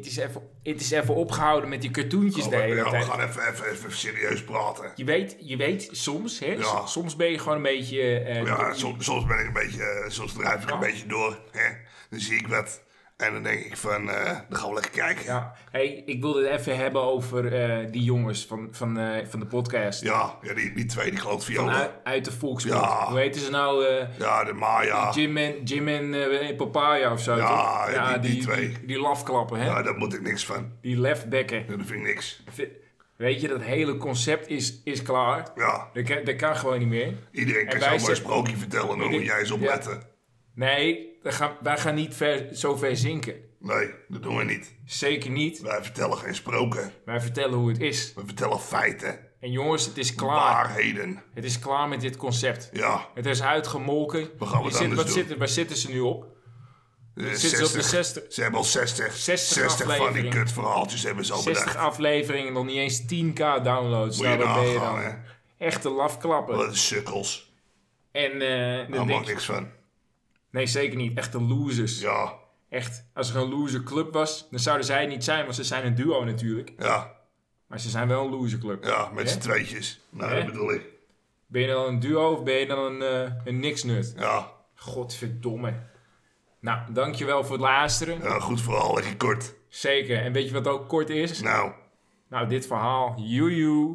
Het is even, het is even opgehouden met die cartoontjes de hele Ja, we gaan even, even, even serieus praten. Je weet, je weet soms, hè, Ja. soms ben je gewoon een beetje... eh, Ja, soms, soms ben ik een beetje, eh, soms drijf ik Ja. een beetje door. Hè? Dan zie ik wat. En dan denk ik van, eh, dan gaan we lekker kijken. Ja, Ja, hey, ik wilde het even hebben over eh, die jongens van, van, eh, van de podcast. ja, die, die twee, die groot Van violen. uit, uit de volksmond. Ja. Hoe heten ze nou? Ja, de Maya. Jim en, Jim en Papaya of zo, Ja, toch? ja, die- die twee. Die, die lafklappen, hè? Ja, daar moet ik niks van. Die leftbekken. Ja, Dat vind ik niks. Weet je, dat hele concept is, is klaar. Ja, Dat kan, dat kan gewoon niet meer. iedereen kan zomaar een sprookje vertellen. Dan moet jij eens Ja. Nee, wij gaan, wij gaan niet ver, zo ver zinken. Nee, dat doen we niet. Zeker niet. Wij vertellen geen sproken. Wij vertellen hoe het is. We vertellen feiten. En jongens, het is klaar. Waarheden. Het is klaar met dit concept. Ja, Het is uitgemolken. We gaan wat zit- anders wat doen. Zitten, waar zitten ze nu op? eh, Zitten ze op de 60? Ze hebben al 60, 60 60 van die kutverhaaltjes hebben ze al 60 bedacht. afleveringen, nog niet eens 10k downloads. Moet je Nou, daar ben je nagaan, dan. hè. Echte lafklappen. Wat sukkels. En eh, Daar niks van. Nee, zeker niet. Echte losers. Ja, Echt, als er een loser club was, dan zouden zij het niet zijn, want ze zijn een duo natuurlijk. ja, Maar ze zijn wel een loser club. ja, met Hè? z'n tweetjes. Nou, Hè? dat bedoel ik. Ben je dan een duo of ben je dan een, eh een niksnut? Ja, Godverdomme. Nou, dankjewel voor het luisteren. ja goed verhaal, lekker kort. Zeker. En weet je wat ook kort is? Nou. Nou, dit verhaal. Joejoe.